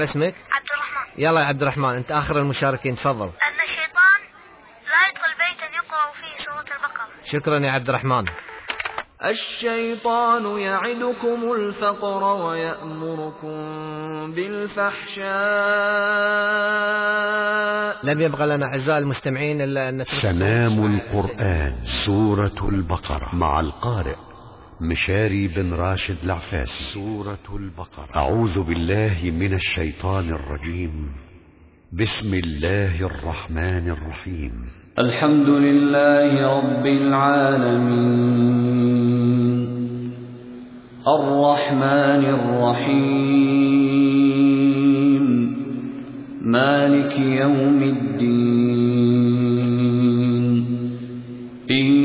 على اسمك عبد الرحمن يلا يا عبد الرحمن أنت آخر المشاركين تفضل. أن الشيطان لا يدخل بيتا يقرأ فيه سورة البقرة. شكرا يا عبد الرحمن الشيطان يعدكم الفقر ويأمركم بالفحشاء. لم يبقى لنا أعزائي المستمعين إلا أن نترك سنام القرآن سورة البقرة مع القارئ مشاري بن راشد العفاسي سورة البقرة. أعوذ بالله من الشيطان الرجيم. بسم الله الرحمن الرحيم. الحمد لله رب العالمين. الرحمن الرحيم. مالك يوم الدين.